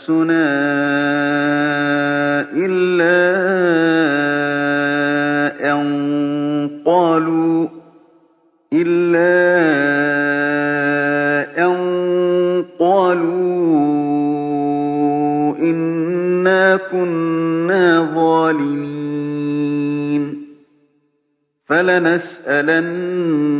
بَأْسُنَا إِلَّا أَن قَالُوا إِنَّا كُنَّا ظَالِمِينَ. فَلَنَسْأَلَنَّ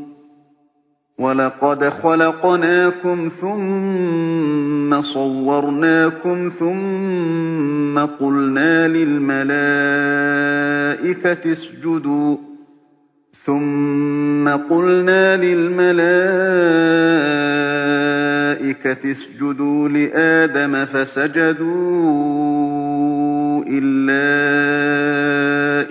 وَلَقَدْ خَلَقْنَاكُمْ ثُمَّ صَوَّرْنَاكُمْ ثُمَّ قُلْنَا لِلْمَلَائِكَةِ اسْجُدُوا لِآدَمَ فَسَجَدُوا إِلَّا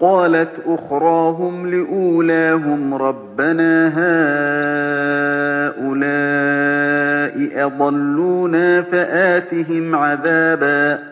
قَالَتْ أُخْرَاهُمْ لِأُولَاهُمْ رَبَّنَا هَٰؤُلَاءِ أَضَلُّونَا فَآتِهِمْ عَذَابًا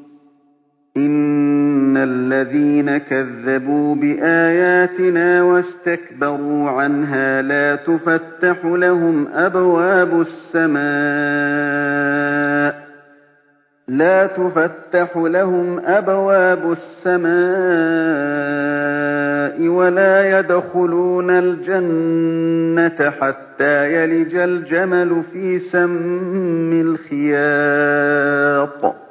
إِنَّ الَّذِينَ كَذَّبُوا بِآيَاتِنَا وَاسْتَكْبَرُوا عَنْهَا لَا تُفَتَّحُ لَهُمْ لَا تُفَتَّحُ لَهُمْ أَبْوَابُ السَّمَاءِ وَلَا يَدْخُلُونَ الْجَنَّةَ حَتَّىٰ يَلِجَ الْجَمَلُ فِي سَمِّ الْخِيَاطِ ۚ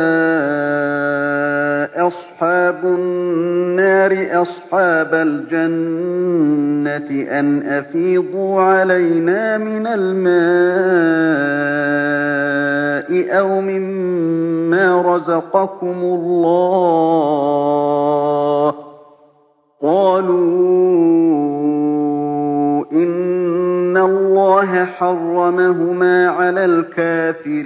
أَصْحَابَ الْجَنَّةِ أَنْ أَفِيضُوا عَلَيْنَا مِنَ الْمَاءِ أَوْ مِمَّا رَزَقَكُمُ اللَّهُ ۚ. قَالُوا إِنَّ اللَّهَ حَرَّمَهُمَا عَلَى الْكَافِرِينَ.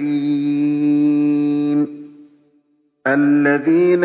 الَّذِينَ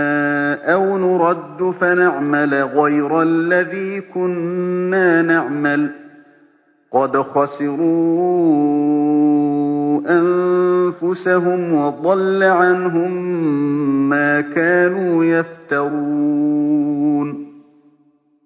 أَوْ نُرَدُّ فَنَعْمَلَ غَيْرَ الَّذِي كُنَّا نَعْمَلُ ۚ قَدْ خَسِرُوا أَنفُسَهُمْ وَضَلَّ عَنْهُم مَّا كَانُوا يَفْتَرُونَ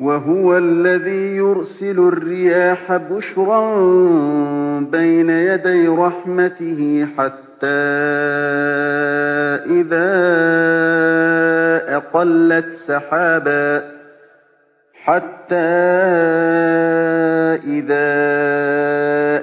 وَهُوَ الَّذِي يُرْسِلُ الرِّيَاحَ بُشْرًا بَيْنَ يَدَيْ رَحْمَتِهِ حَتَّىٰ إِذَا أَقَلَّتْ سَحَابًا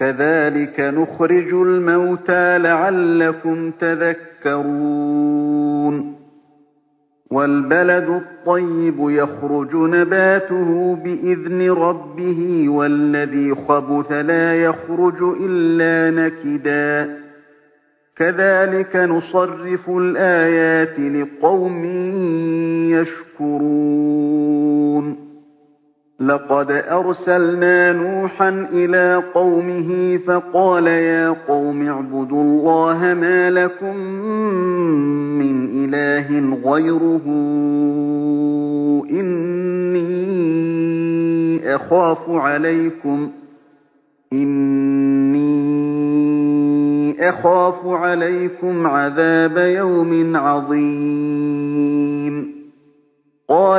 كَذَٰلِكَ نُخْرِجُ الْمَوْتَىٰ لَعَلَّكُمْ تَذَكَّرُونَ. وَالْبَلَدُ الطَّيِّبُ يَخْرُجُ نَبَاتُهُ بِإِذْنِ رَبِّهِ وَالَّذِي خَبُثَ لَا يَخْرُجُ إِلَّا نَكِدًا ۚ. كَذَٰلِكَ نُصَرِّفُ الْآيَاتِ لِقَوْمٍ يَشْكُرُونَ. لَقَدْ أَرْسَلْنَا نُوحًا إِلَىٰ قَوْمِهِ فَقَالَ يَا قَوْمِ اعْبُدُوا اللَّهَ مَا لَكُم مِّنْ إِلَٰهٍ غَيْرُهُ. إِنِّي أَخَافُ عَلَيْكُمْ. عَذَابَ يَوْمٍ عَظِيمٍ.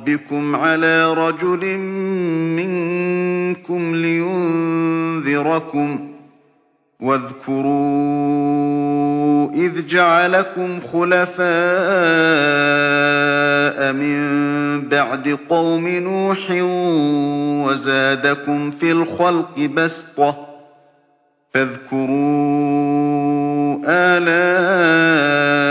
رَّبِّكُمْ عَلَىٰ رَجُلٍ مِّنكُمْ لِيُنذِرَكُمْ ۖ وَاذْكُرُوا إِذْ جَعَلَكُمْ خُلَفَاءَ مِن بَعْدِ قَوْمِ نُوحٍ وَزَادَكُمْ فِي الْخَلْقِ بَسْطَةً ۖ فَاذْكُرُوا آلَاءَ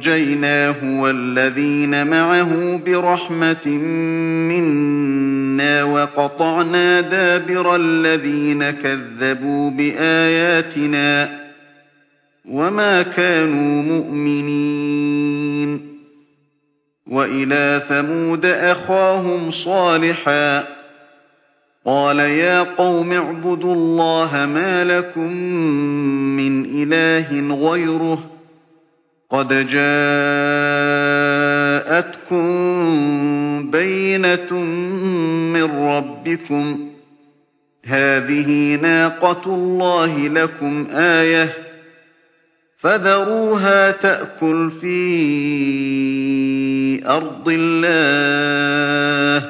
فَأَنجَيْنَاهُ وَالَّذِينَ مَعَهُ بِرَحْمَةٍ مِّنَّا وَقَطَعْنَا دَابِرَ الَّذِينَ كَذَّبُوا بِآيَاتِنَا ۖ وَمَا كَانُوا مُؤْمِنِينَ. وَإِلَىٰ ثَمُودَ أَخَاهُمْ صَالِحًا ۚ قَالَ يَا قَوْمِ اعْبُدُوا اللَّهَ مَا لَكُم مِّنْ إِلَٰهٍ غَيْرُهُ ۖ قَدْ جَاءَتْكُم بَيِّنَةٌ مِّن رَّبِّكُمْ ۖ. هَٰذِهِ نَاقَةُ اللَّهِ لَكُمْ آيَةً ۖ. فَذَرُوهَا تَأْكُلْ فِي أَرْضِ اللَّهِ ۖ.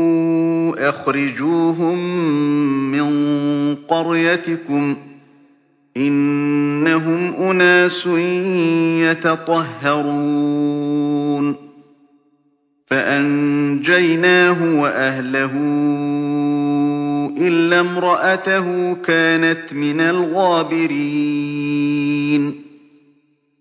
أَخْرِجُوهُم مِّن قَرْيَتِكُمْ ۖ إِنَّهُمْ أُنَاسٌ يَتَطَهَّرُونَ. فَأَنجَيْنَاهُ وَأَهْلَهُ إِلَّا امْرَأَتَهُ كَانَتْ مِنَ الْغَابِرِينَ.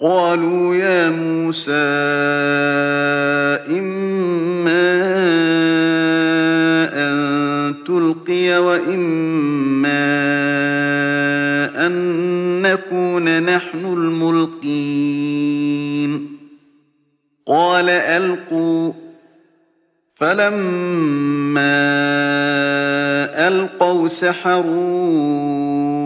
قَالُوا يَا مُوسَىٰ إِمَّا أَن تُلْقِيَ وَإِمَّا أَن نَّكُونَ نَحْنُ الْمُلْقِينَ. قَالَ أَلْقُوا ۖ. فَلَمَّا أَلْقَوْا سَحَرُوا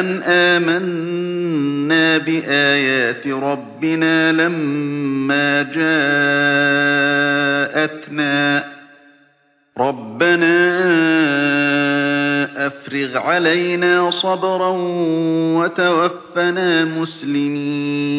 أَنْ آمَنَّا بِآيَاتِ رَبِّنَا لَمَّا جَاءَتْنَا ۚ رَبَّنَا أَفْرِغْ عَلَيْنَا صَبْرًا وَتَوَفَّنَا مُسْلِمِينَ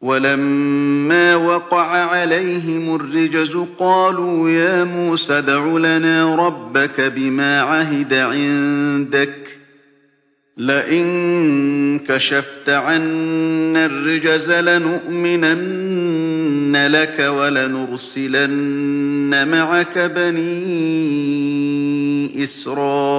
وَلَمَّا وَقَعَ عَلَيْهِمُ الرِّجْزُ قَالُوا يَا مُوسَى ادْعُ لَنَا رَبَّكَ بِمَا عَهِدَ عِندَكَ ۖ لَئِن كَشَفْتَ عَنَّا الرِّجْزَ لَنُؤْمِنَنَّ لَكَ وَلَنُرْسِلَنَّ مَعَكَ بَنِي إِسْرَائِيلَ.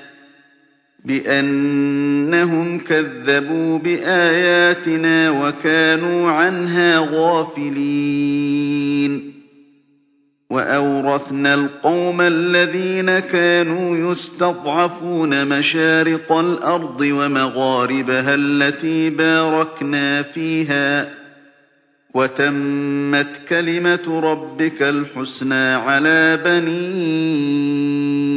بِأَنَّهُمْ كَذَّبُوا بِآيَاتِنَا وَكَانُوا عَنْهَا غَافِلِينَ. وَأَوْرَثْنَا الْقَوْمَ الَّذِينَ كَانُوا يُسْتَضْعَفُونَ مَشَارِقَ الْأَرْضِ وَمَغَارِبَهَا الَّتِي بَارَكْنَا فِيهَا ۖ. وَتَمَّتْ كَلِمَةُ رَبِّكَ الْحُسْنَىٰ عَلَىٰ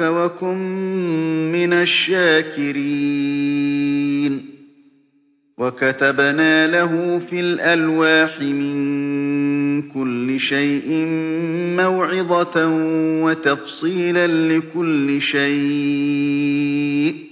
وَكُن مِّنَ الشَّاكِرِينَ. وَكَتَبْنَا لَهُ فِي الْأَلْوَاحِ مِن كُلِّ شَيْءٍ مَّوْعِظَةً وَتَفْصِيلًا لِّكُلِّ شَيْءٍ.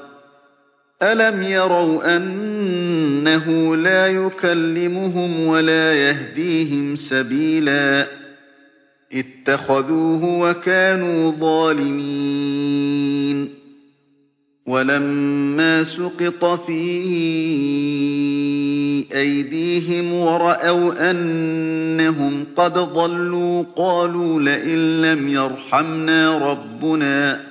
أَلَمْ يَرَوْا أَنَّهُ لَا يُكَلِّمُهُمْ وَلَا يَهْدِيهِمْ سَبِيلًا ۘ اتَّخَذُوهُ وَكَانُوا ظَالِمِينَ وَلَمَّا سُقِطَ فِي أَيْدِيهِمْ وَرَأَوْا أَنَّهُمْ قَدْ ضَلُّوا قَالُوا لَئِن لَّمْ يَرْحَمْنَا رَبُّنَا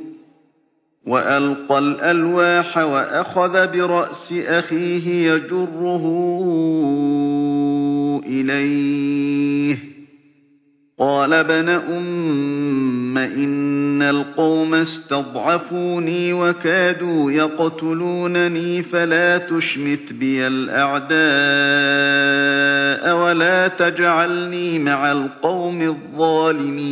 وَأَلْقَى الْأَلْوَاحَ وَأَخَذَ بِرَأْسِ أَخِيهِ يَجُرُّهُ إِلَيْهِ ۚ. قَالَ ابْنَ أُمَّ إِنَّ الْقَوْمَ اسْتَضْعَفُونِي وَكَادُوا يَقْتُلُونَنِي فَلَا تُشْمِتْ بِيَ الْأَعْدَاءَ وَلَا تَجْعَلْنِي مَعَ الْقَوْمِ الظَّالِمِينَ.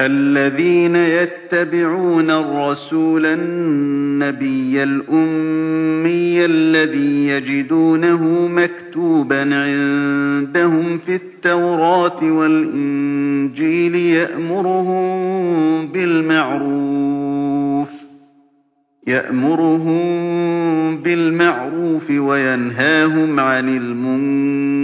الَّذِينَ يَتَّبِعُونَ الرَّسُولَ النَّبِيَّ الْأُمِّيَّ الَّذِي يَجِدُونَهُ مَكْتُوبًا عِندَهُمْ فِي التَّوْرَاةِ وَالْإِنجِيلِ يَأْمُرُهُم بِالْمَعْرُوفِ وَيَنْهَاهُمْ عَنِ الْمُنكَرِ.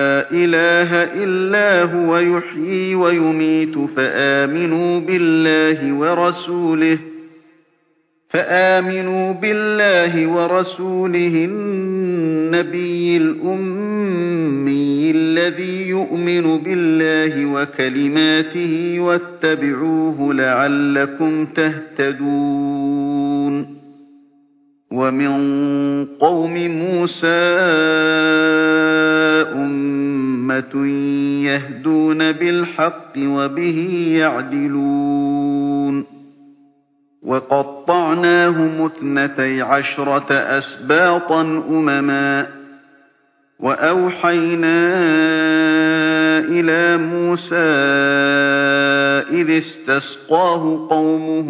إِلَٰهَ إِلَّا هُوَ يُحْيِي وَيُمِيتُ فَآمِنُوا بِاللَّهِ وَرَسُولِهِ فآمنوا بالله ورسوله النبي الأمي الذي يؤمن بالله وكلماته واتبعوه لعلكم تهتدون ومن قوم موسى أمة يهدون بالحق وبه يعدلون. وَقَطَّعْنَاهُمُ اثْنَتَيْ عَشْرَةَ أَسْبَاطًا أُمَمًا ۚ. وَأَوْحَيْنَا إِلَىٰ مُوسَىٰ إِذِ اسْتَسْقَاهُ قَوْمُهُ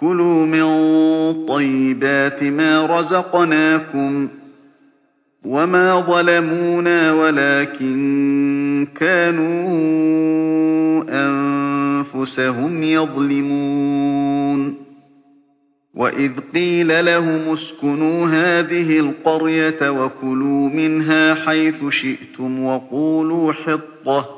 كُلُوا مِن طَيِّبَاتِ مَا رَزَقْنَاكُمْ ۚ وَمَا ظَلَمُونَا وَلَٰكِن كَانُوا أَنفُسَهُمْ يَظْلِمُونَ وَإِذْ قِيلَ لَهُمُ اسْكُنُوا هَٰذِهِ الْقَرْيَةَ وَكُلُوا مِنْهَا حَيْثُ شِئْتُمْ وَقُولُوا حِطَّةٌ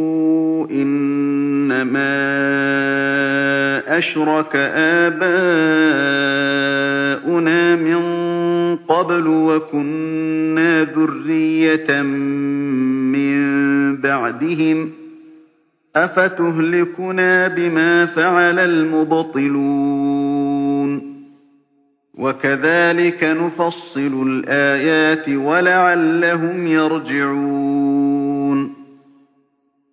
إِنَّمَا أَشْرَكَ آبَاؤُنَا مِن قَبْلُ وَكُنَّا ذُرِّيَّةً مِّن بَعْدِهِمْ ۖ أَفَتُهْلِكُنَا بِمَا فَعَلَ الْمُبْطِلُونَ وَكَذَٰلِكَ نُفَصِّلُ الْآيَاتِ وَلَعَلَّهُمْ يَرْجِعُونَ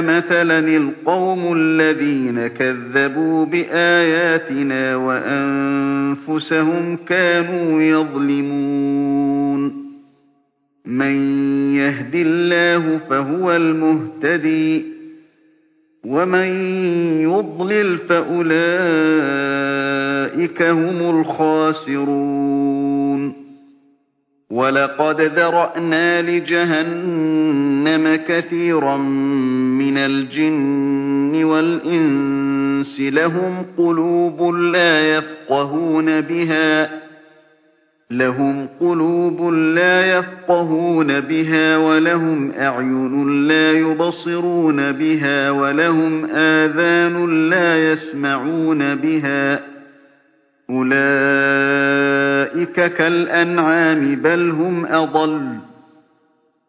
مَثَلًا الْقَوْمُ الَّذِينَ كَذَّبُوا بِآيَاتِنَا وَأَنفُسَهُمْ كَانُوا يَظْلِمُونَ. مَن يَهْدِ اللَّهُ فَهُوَ الْمُهْتَدِي ۖ وَمَن يُضْلِلْ فَأُولَٰئِكَ هُمُ الْخَاسِرُونَ. وَلَقَدْ ذَرَأْنَا لِجَهَنَّمَ كَثِيرًا مِّنَ الْجِنِّ وَالْإِنسِ ۖ لَهُمْ قُلُوبٌ لَّا يَفْقَهُونَ بِهَا وَلَهُمْ أَعْيُنٌ لَّا يُبْصِرُونَ بِهَا وَلَهُمْ آذَانٌ لَّا يَسْمَعُونَ بِهَا ۚ. أُولَٰئِكَ كَالْأَنْعَامِ بَلْ هُمْ أَضَلُّ ۚ.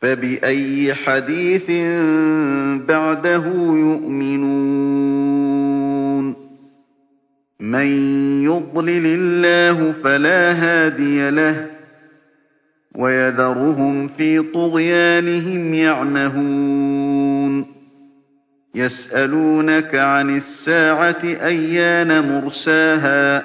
فَبِأَيِّ حَدِيثٍ بَعْدَهُ يُؤْمِنُونَ مَن يُضْلِلِ اللَّهُ فَلَا هَادِيَ لَهُ ۚ وَيَذَرُهُمْ فِي طُغْيَانِهِمْ يَعْمَهُونَ يَسْأَلُونَكَ عَنِ السَّاعَةِ أَيَّانَ مُرْسَاهَا ۖ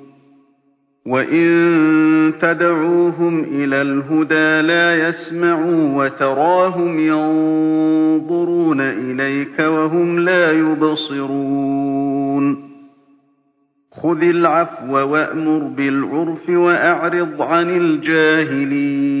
وَإِن تَدْعُوهُمْ إِلَى الْهُدَىٰ لَا يَسْمَعُوا وَتَرَاهُمْ يَنظُرُونَ إِلَيْكَ وَهُمْ لَا يُبْصِرُونَ خُذِ الْعَفْوَ وَأْمُرْ بِالْعُرْفِ وَأَعْرِضْ عَنِ الْجَاهِلِينَ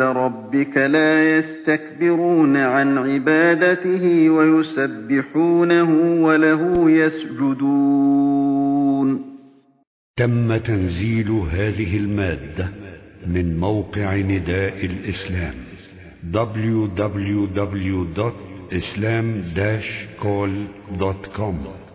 رَبِّكَ لَا يَسْتَكْبِرُونَ عَنْ عِبَادَتِهِ وَيُسَبِّحُونَهُ وَلَهُ يَسْجُدُونَ. تم تنزيل هذه المادة من موقع نداء الإسلام www.islam-call.com